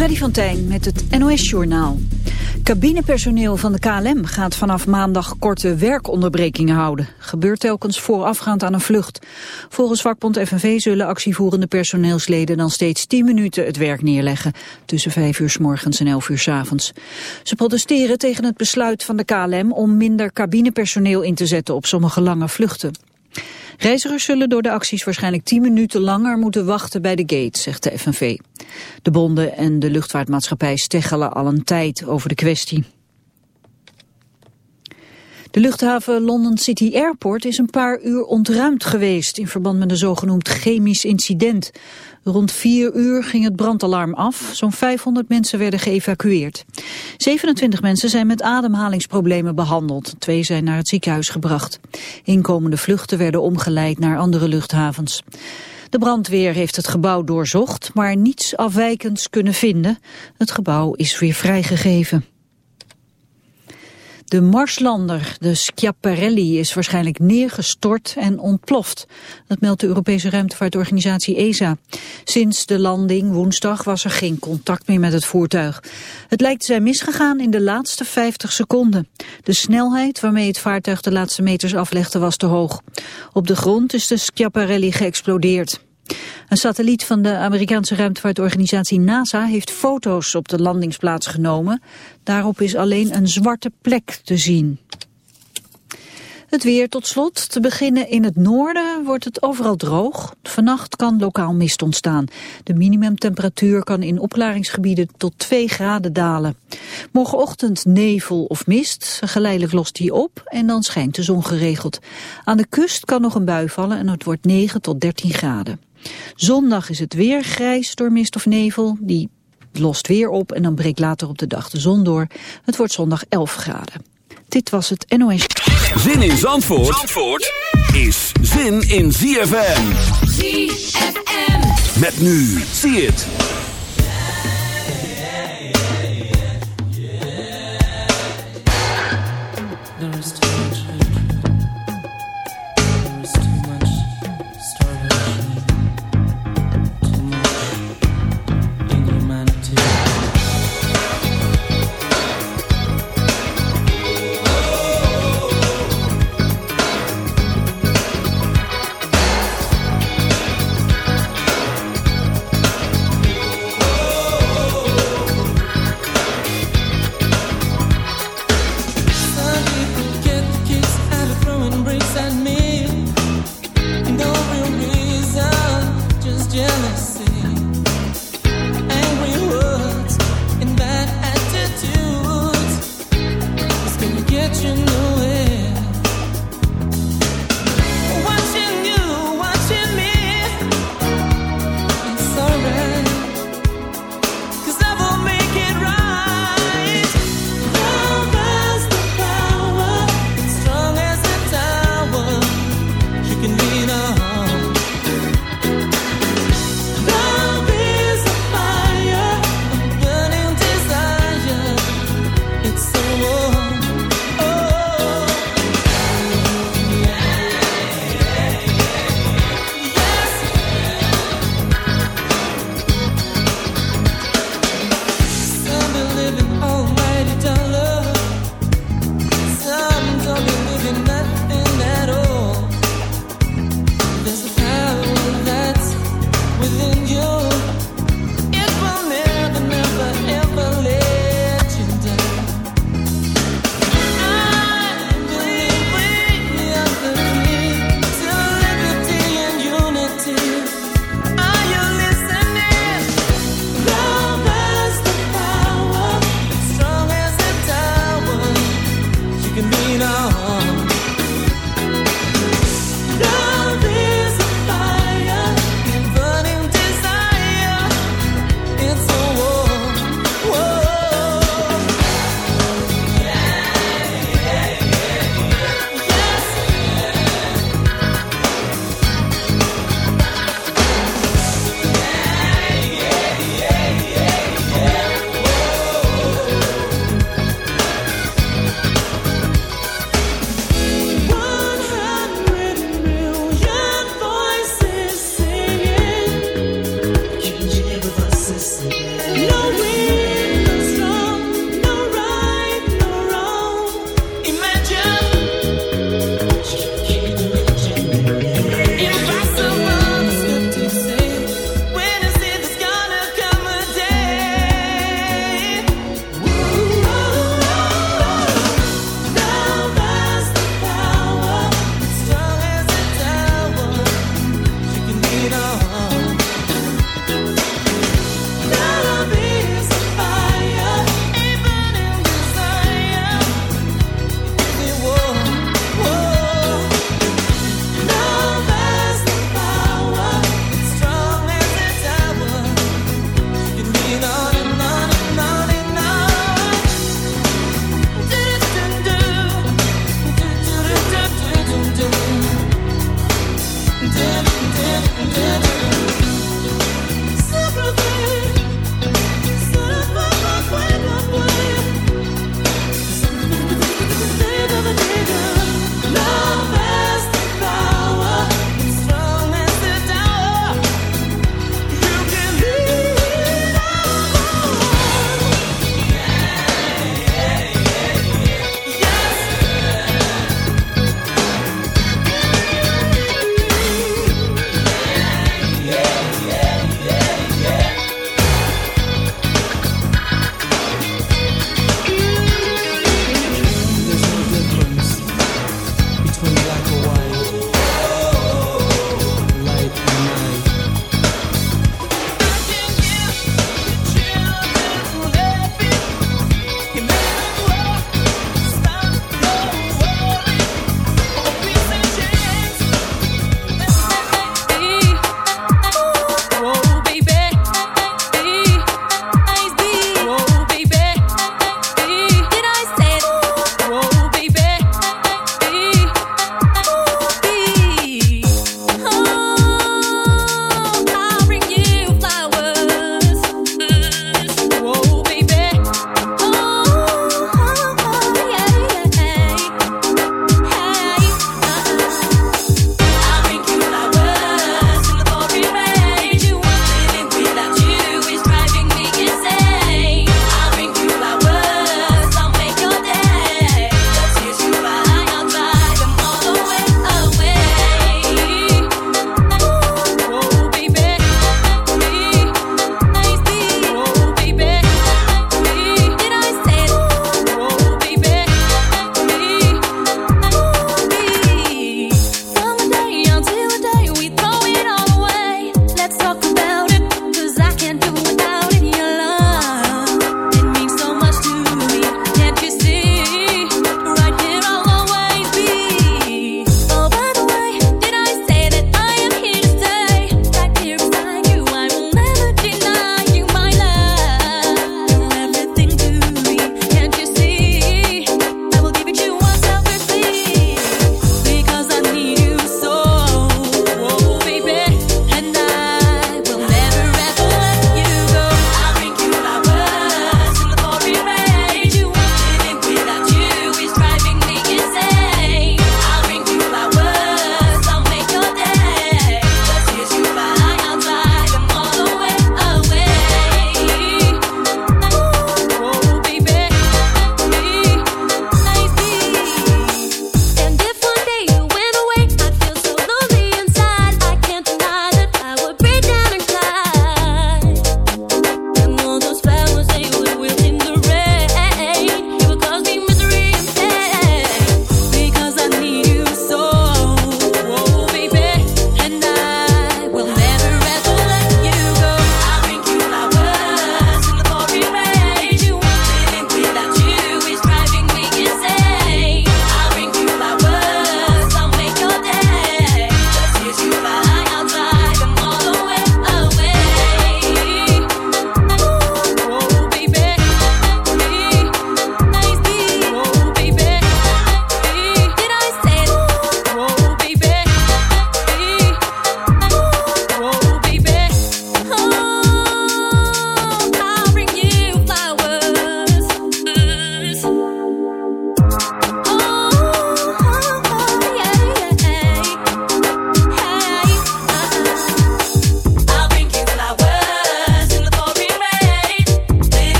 Freddy van Tijn met het NOS-journaal. Cabinepersoneel van de KLM gaat vanaf maandag korte werkonderbrekingen houden. Gebeurt telkens voorafgaand aan een vlucht. Volgens vakbond FNV zullen actievoerende personeelsleden dan steeds 10 minuten het werk neerleggen. Tussen 5 uur s morgens en 11 uur s avonds. Ze protesteren tegen het besluit van de KLM om minder cabinepersoneel in te zetten op sommige lange vluchten. Reizigers zullen door de acties waarschijnlijk 10 minuten langer moeten wachten bij de gate, zegt de FNV. De bonden en de luchtvaartmaatschappij steggelen al een tijd over de kwestie. De luchthaven London City Airport is een paar uur ontruimd geweest in verband met een zogenoemd chemisch incident. Rond vier uur ging het brandalarm af. Zo'n 500 mensen werden geëvacueerd. 27 mensen zijn met ademhalingsproblemen behandeld. Twee zijn naar het ziekenhuis gebracht. Inkomende vluchten werden omgeleid naar andere luchthavens. De brandweer heeft het gebouw doorzocht, maar niets afwijkends kunnen vinden. Het gebouw is weer vrijgegeven. De Marslander, de Schiaparelli, is waarschijnlijk neergestort en ontploft. Dat meldt de Europese ruimtevaartorganisatie ESA. Sinds de landing woensdag was er geen contact meer met het voertuig. Het lijkt te zijn misgegaan in de laatste 50 seconden. De snelheid waarmee het vaartuig de laatste meters aflegde was te hoog. Op de grond is de Schiaparelli geëxplodeerd. Een satelliet van de Amerikaanse ruimtevaartorganisatie NASA heeft foto's op de landingsplaats genomen. Daarop is alleen een zwarte plek te zien. Het weer tot slot. Te beginnen in het noorden wordt het overal droog. Vannacht kan lokaal mist ontstaan. De minimumtemperatuur kan in opklaringsgebieden tot 2 graden dalen. Morgenochtend nevel of mist. Geleidelijk lost die op en dan schijnt de zon geregeld. Aan de kust kan nog een bui vallen en het wordt 9 tot 13 graden. Zondag is het weer grijs door mist of nevel. Die lost weer op en dan breekt later op de dag de zon door. Het wordt zondag 11 graden. Dit was het NOS. Zin in Zandvoort, Zandvoort is zin in ZFM. ZFM. Met nu, zie het.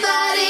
somebody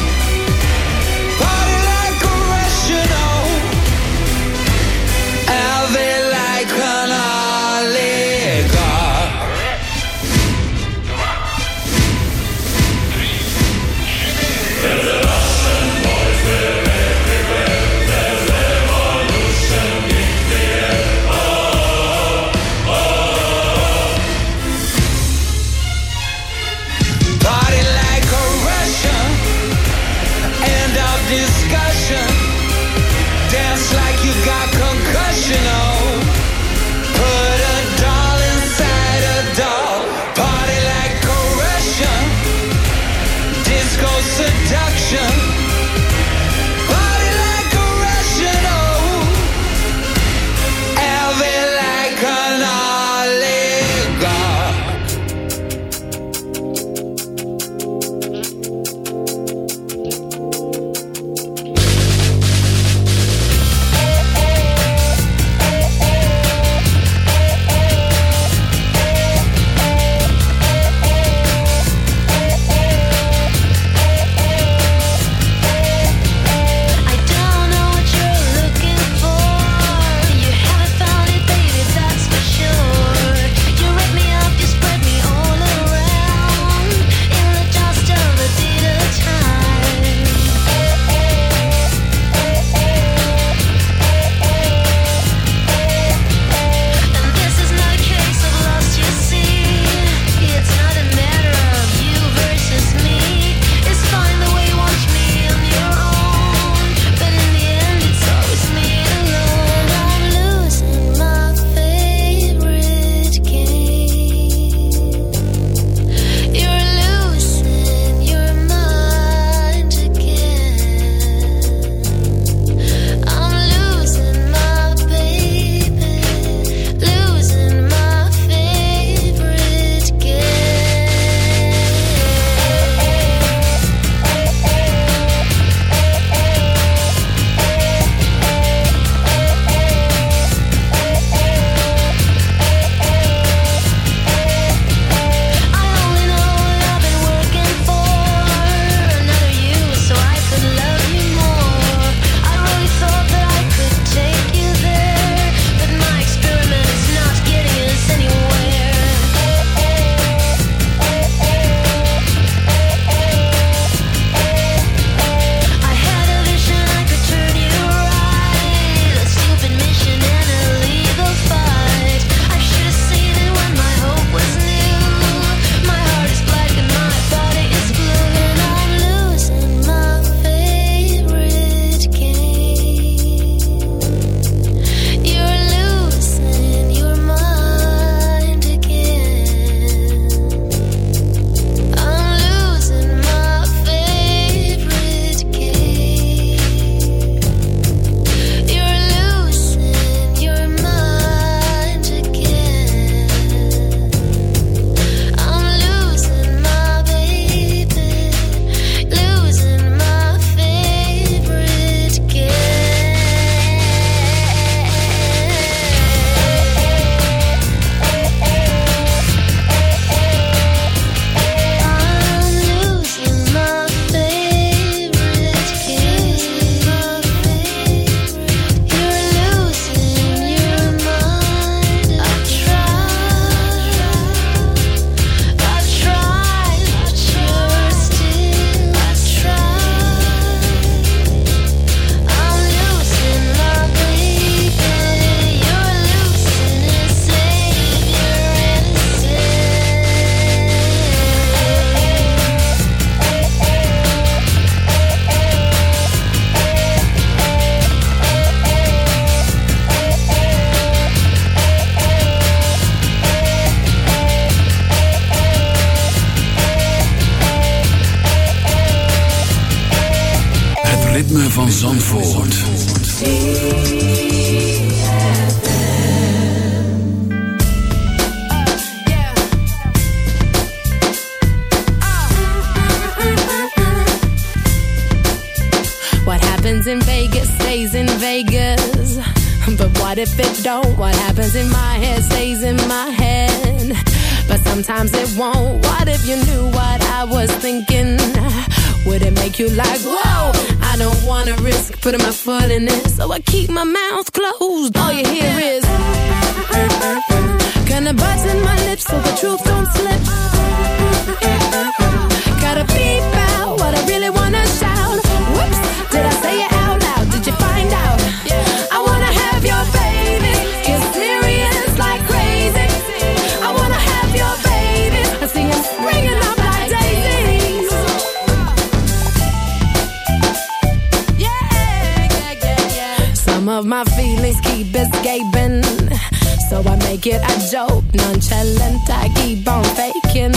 it, I joke. Nonchalant, I keep on faking.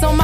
So my